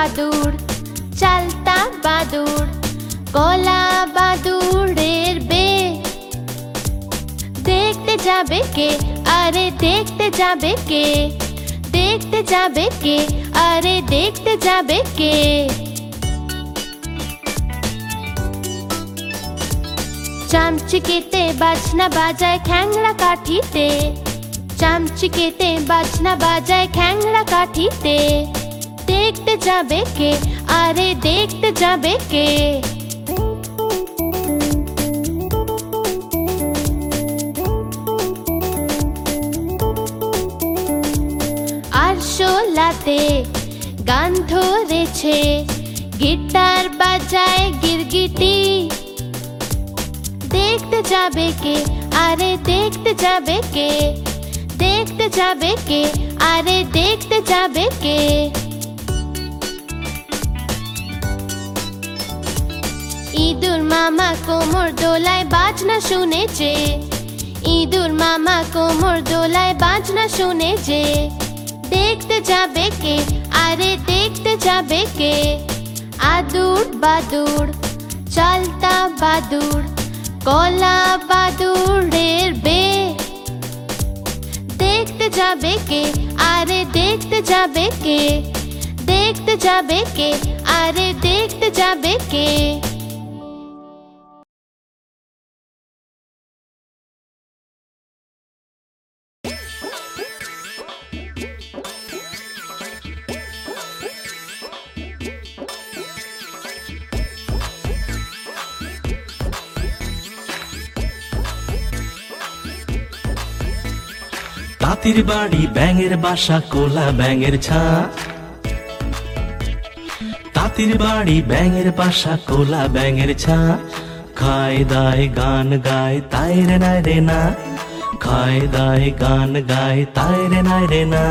বাদুর চালতা বাদুর কলা বাদুরের বে। দেখতে যাবে কে? আরে দেখতে যাবে কে? দেখতে যাবে কে? আরে দেখতে যাবে কে? চামচিকেতে বাজনা বাজায় খ্যাংড়া কাঠিতে। চামচিকেতে বাজনা বাজায় খ্যাংড়া কাঠিতে। দেখতে যাবে কে? আরে দেখতে যাবে কে? আর শোলাতে গান ধরেছে, গিটার বাজায় গিরগিটি। দেখতে যাবে কে? আরে দেখতে যাবে কে? দেখতে যাবে কে? আরে দেখতে যাবে কে? ইঁদুর মামা কোমর দোলায় বাজনা শুনেছে। ইঁদুর মামা কোমর দোলায় বাজনা শুনেছে। দেখতে যাবে কে? আরে দেখতে যাবে কে? আদুর বাদুর, চালতা বাদুর কলা বাদুরের বে দেখতে যাবে কে? আরে দেখতে যাবে কে? দেখতে যাবে কে? আরে দেখতে যাবে কে? তাঁতির বাড়ি, ব্যাঙের বাসা, কোলা ব্যাঙের ছা তাঁতির বাড়ি, ব্যাঙের বাসা, কোলা ব্যাঙের ছা খায় দায় গান গায়, তাই রে নাই রে না। খায় দায় গান গায়, তাই রে নাই রে না।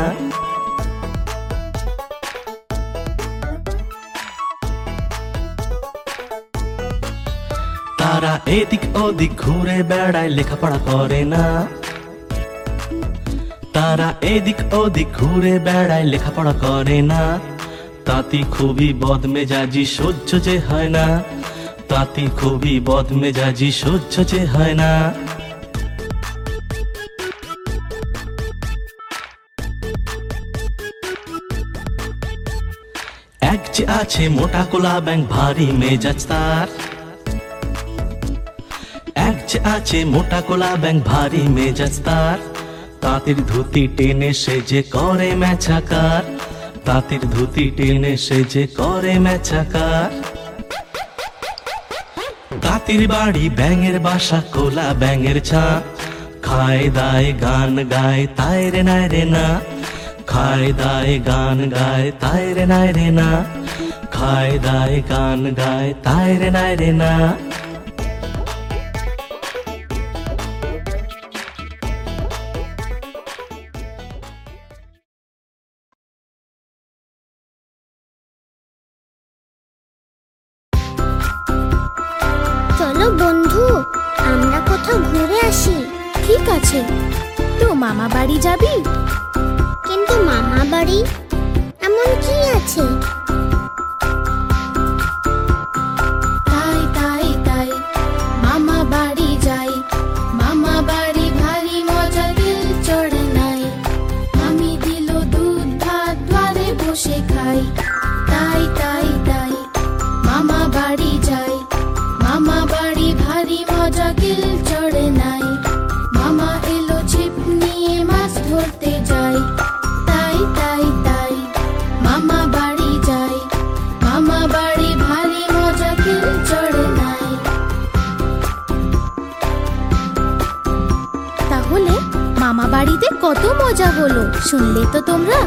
তারা এদিক ওদিক ঘুরে বেড়ায়, লেখাপড়া করে না। তারা এদিক ওদিক ঘুরে বেড়ায়, লেখাপড়া করে না। তাতি খুবই বদমেজাজি, সহ্য যে হয় না। তাতি খুবই বদমেজাজি, সহ্য যে হয় না। এক যে আছে মোটা কোলা ব্যাংক ভারী মেজাজ তার। এক যে আছে মোটা কোলা ব্যাং ভারী মেজাজ তার। তাঁতির ধুতি টেনে সে যে করে মেছাকার তাঁতির ধুতি টেনে সে যে করে মেছাকার তাঁতির বাড়ি ব্যাঙের বাসা কোলা ব্যাঙের ছা খায় দায় গান গায় তাই রে নাই রে না। খায় দায় গান গায় তাই রে নাই রে না। খায় দায় গান গায় তাই রে নাই রে না। আমরা কোথাও ঘুরে আসি। ঠিক আছে। তো মামা বাড়ি যাবি? কিন্তু মামা বাড়ি এমন কি আছে? যাই তাই মজা কেউ চড়ে নাই। তাহলে মামা বাড়িতে কত মজা হলো, শুনলে তো তোমরা?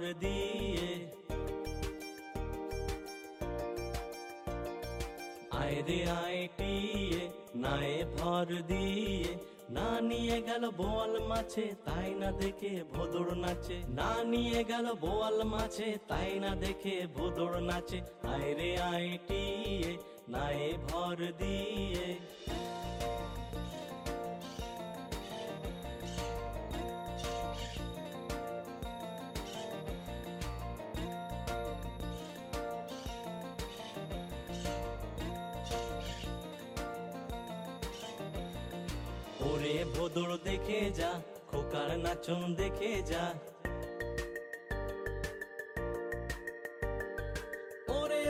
ভর দিয়ে। আয় রে আয় টিয়ে, নায়ে ভর দিয়ে। না নিয়ে গেল বোয়াল মাছে, তাই না দেখে ভোদর নাচে। না নিয়ে গেল বোয়াল মাছে, তাই না দেখে ভোদর নাচে। আয় রে আইটিয়ে নায়ে ভর দিয়ে। ভোদর দেখে যা, খোকার নাচন দেখে যা। ওরে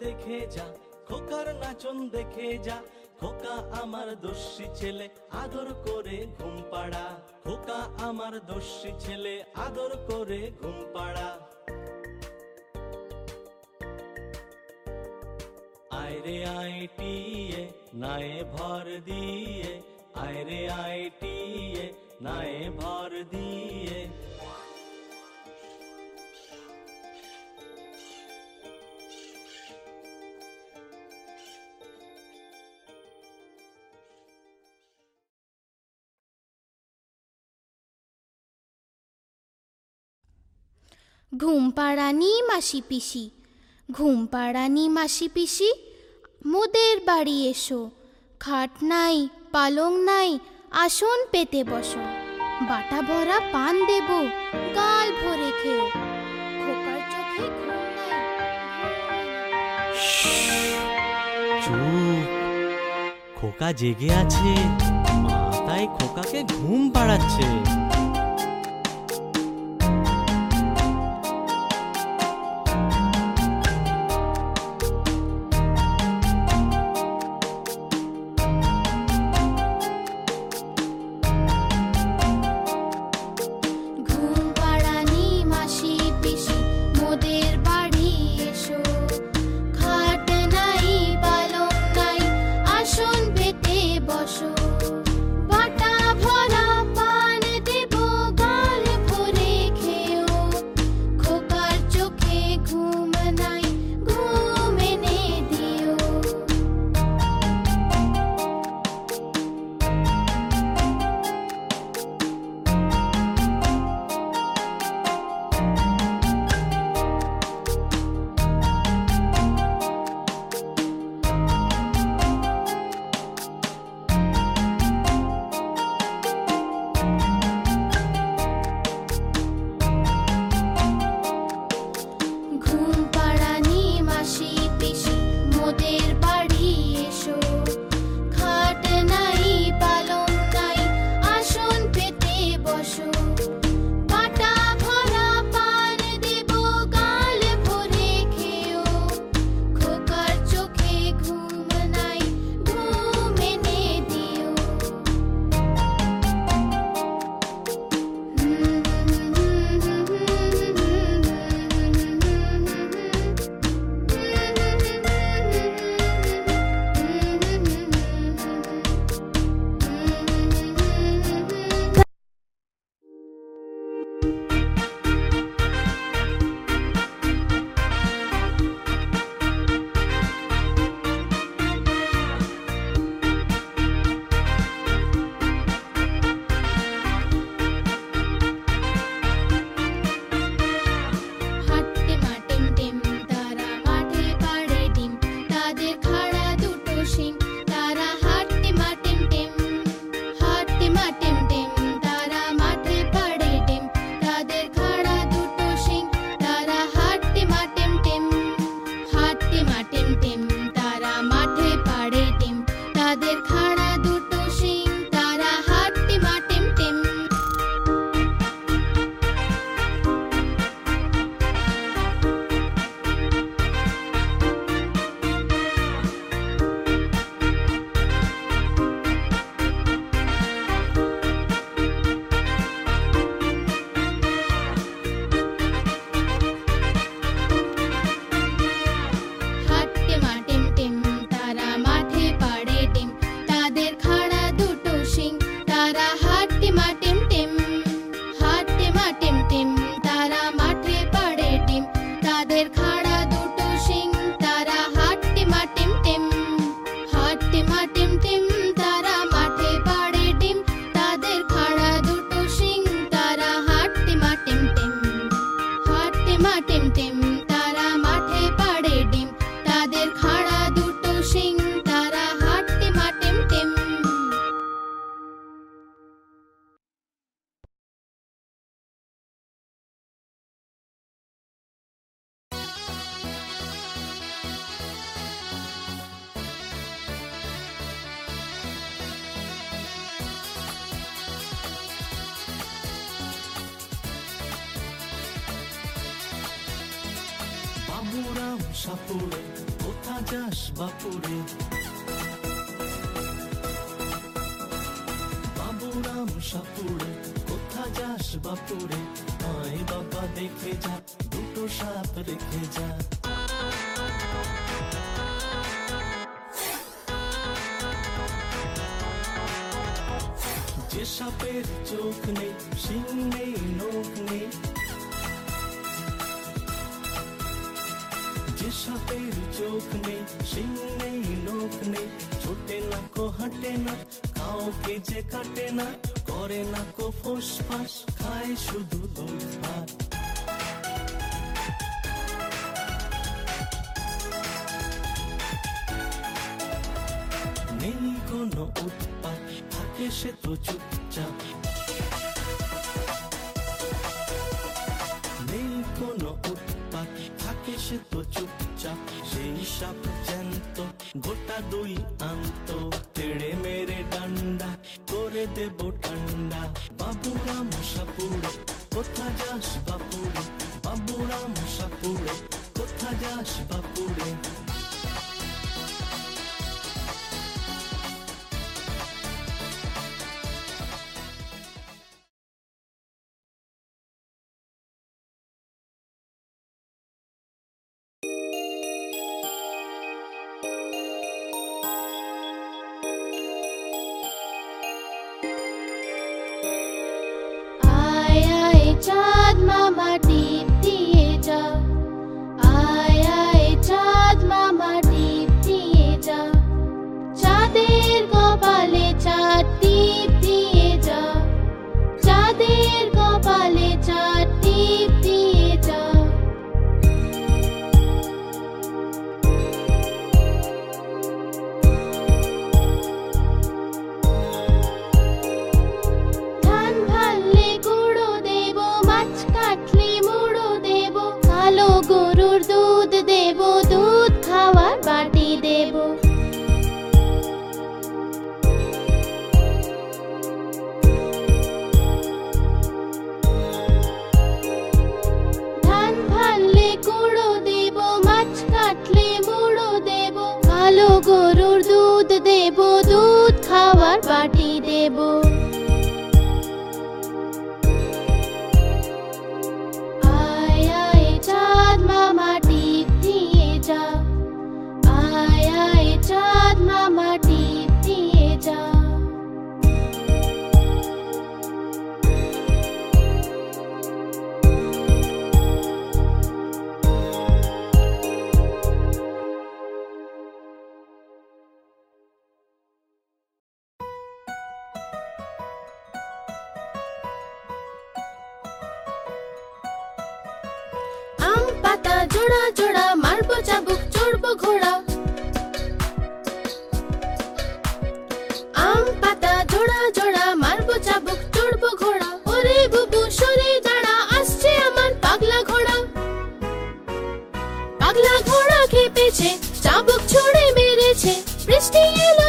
দেখে যা, খোকার নাচন দেখে যা। খোকা আমার দস্যি ছেলে, আদর করে ঘুম পাড়া। খোকা আমার দস্যি ছেলে, আদর করে ঘুম পাড়া। আয়রে আইটিয়ে নায়ে ভর দিয়ে। আয়রে আইটিয়ে নায়ে ভর দিয়ে ঘুম পাড়ানি মাসি পিসি ঘুম পাড়ানি মাসি পিসি, মোদের বাড়ি এসো। খাট নাই পালং নাই, আসন পেতে বসো। বাটা ভরা পান দেব, গাল ভরে চুপ। খোকা জেগে আছে মা তাই খোকাকে ঘুম পাড়াচ্ছে। বাপুরে আয় বাবা, দেখে যা, দুটো সাপ রেখে যা। যে সাপের চোখ নেই, শিং নেই, নখ নেই। যে সাপের চোখ নেই, শিং নেই, নখ নেই। ছোটে না কো, হাঁটে না, কাউকে যে কাটে না। করে না কো ফোস ফাস, খায় শুধু দুধ ভাত। নেই কোনো উৎপাত, থাকে সে তো চুপচাপ। নেই কোনো উৎপাত, থাকে সে তো চুপচাপ। সেই সাপ জ্যান্ত, গোটা দুই আন্ত, তেড়ে মেরে ডান্ডা করে দেব চাঁদ মামা টিপ দিয়ে যা। আয় আয়, চাঁদ মামা টিপ দিয়ে যা। চাঁদের কপালে চাঁদ টিপ দিয়ে যা। চাঁদের কপালে চাঁদ টিপ দেব জোড়া জোড়া, মারবো চাবুক, চড়বো ঘোড়া। আম পাতা জোড়া জোড়া, মারবো চাবুক, চড়বো ঘোড়া। ওরে বুবু, সরে দাঁড়া, আসছে আমার পাগলা ঘোড়া। পাগলা ঘোড়া খেপেছে, চাবুক ছুড়ে মেরেছে, বৃষ্টি এলো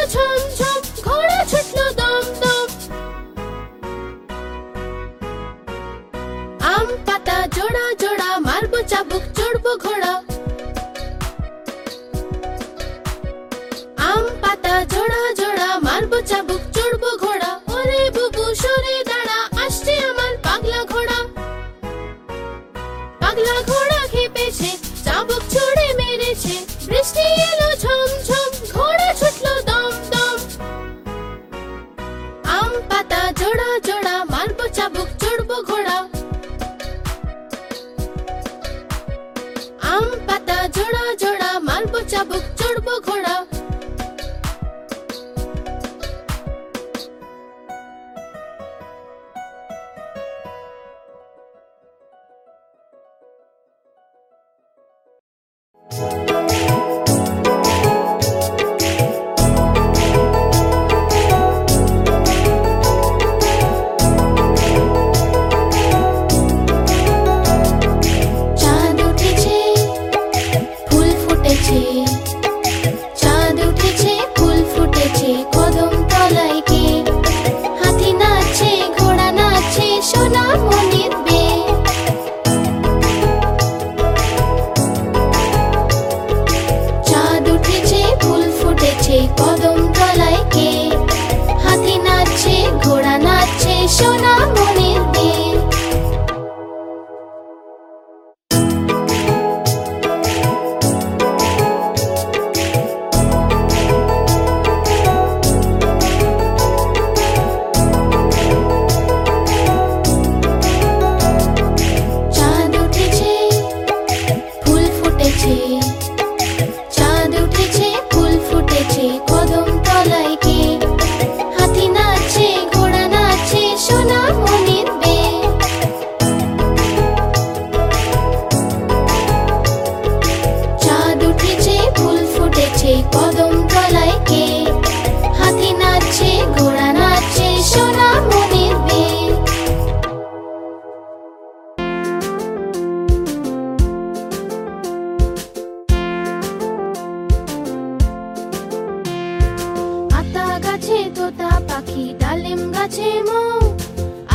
গাছে তোতা পাখি, ডালিম গাছে মৌ।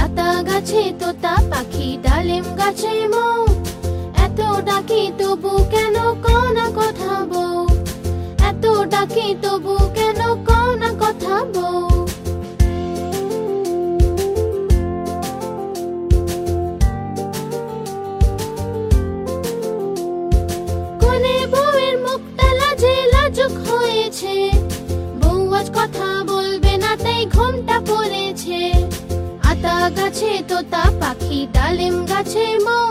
আতা গাছে তোতা পাখি, ডালিম গাছে মৌ। এত ডাকি তবু কেন কনা কথা বউ এত ডাকি তবু কেন কনা কথা বউ গাছে তোতা পাখি ডালিম গাছে মৌ।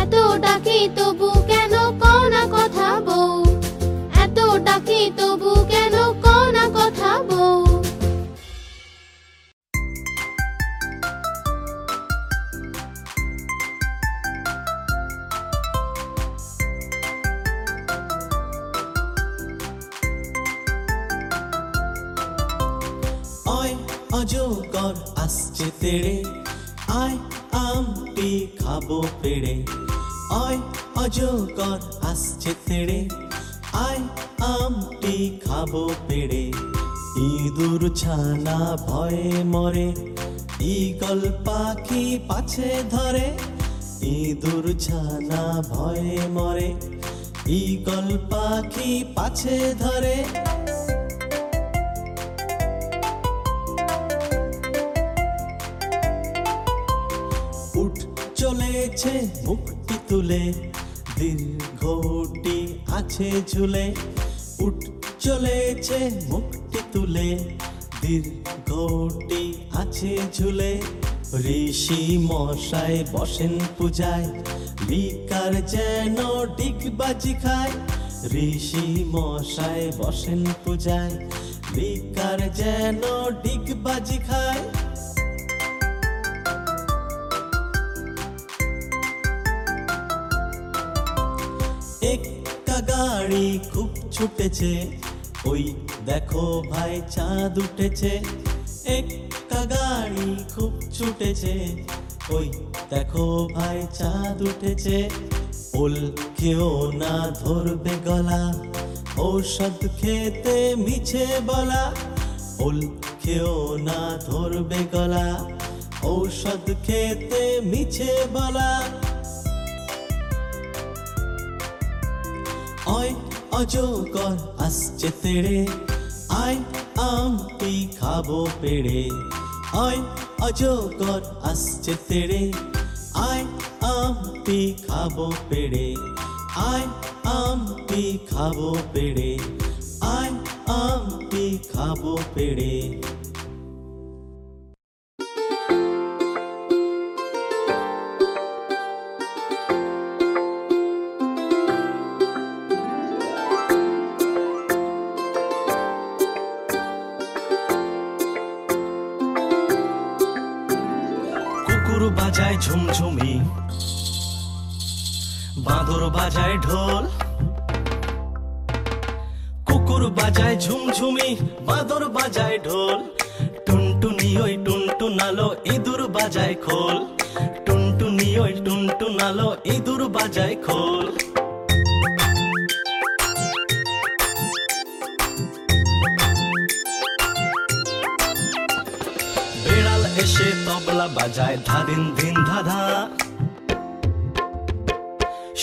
এত ডাকি তবু ভয়ে মরে। ঈগল পাখি পাছে ধরে। উঠ চলেছে, মুক্তি তুলে। দীর্ঘটি আছে ঝুলে। উঠ চলেছে, মুক্তি তুলে। দীর্ঘটি আছে ঝুলে। ঋষি মশাই বসেন পূজায়। লিকার যেন ডিগবাজি খায়। ঋষি মশাই বসেন পূজায় লিকার যেন ডিগবাজি খায়। একটা গাড়ি খুব ছুটেছে, ওই দেখো ভাই চাঁদ উঠেছে। একটা গাড়ি খুব ছুটেছে ওই দেখো ভাই চাঁদ উঠেছে। ওল কেউ না ধরবে গলা। ঔষধ খেতে মিছে বলা। ওল কেউ না ধরবে গলা। ঔষধ খেতে মিছে বলা। অয় অজগর আসছে তেড়ে। আয় আমটি খাব পেড়ে। অয় অজগর আসছে তেড়ে। আয় আমটি খাব পেড়ে? আয় আমটি খাব পেড়ে? আয় আমটি খাব পেড়ে? খোল। টুনটুনি ওই টুনটুনালো ইঁদুর বাজায় খোল। বেড়াল এসে তবলা বাজায় ধাদিন ধিন ধাধা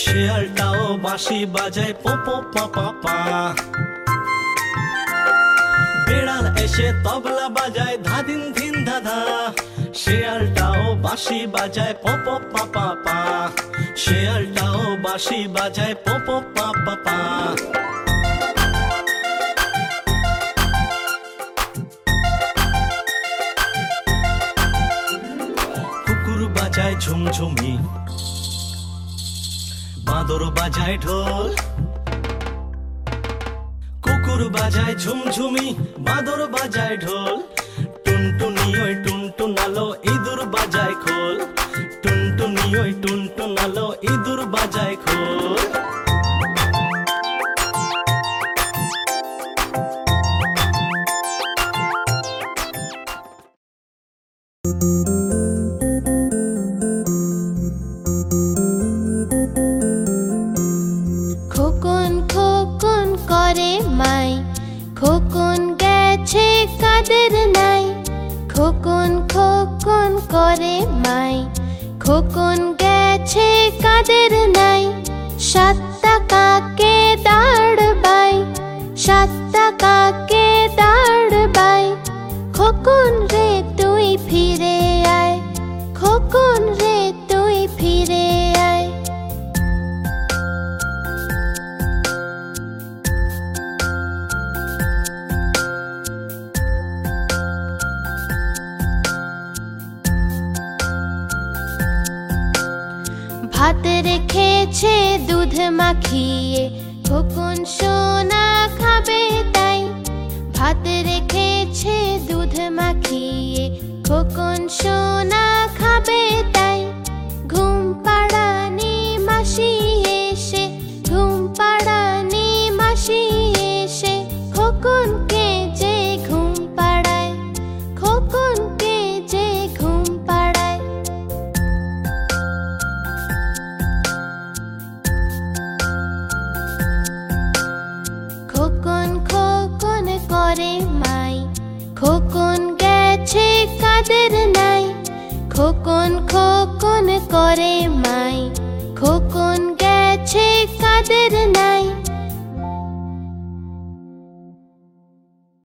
শেয়ালটাও বাঁশি বাজায় পোপো পাপা পা বেড়াল এসে তবলা বাজায় ধাদিন ধিন ধাধা শেয়ালটাও বাঁশি বাজায়, পোপো, পাপা, পা শেয়ালটাও বাঁশি বাজায়, পোপো, পাপা, পা কুকুর বাজায় ঝুমঝুমি, বাঁদর বাজায় ঢোল। কুকুর বাজায় ঝুমঝুমি, বাঁদর বাজায় ঢোল। টুনটুনি ওই টুনটুনালো ইঁদুর বাজায় খোল। টুনটুনি ওই টুনটুনালো ইঁদুর বাজায় খোল। খোকন করে মাই। খোকন গেছে কাদের নাই। সাতটা কাকে দাঁড়বাই সাতটা কাকে দাঁড়বাই খোকন রে, তুই ফিরে আয়। খোকন রে রেখেছে দুধ মাখিয়ে। খোকন সোনা খাবে তাই। ভাত রেখেছে দুধ মাখিয়ে। খোকন সোনা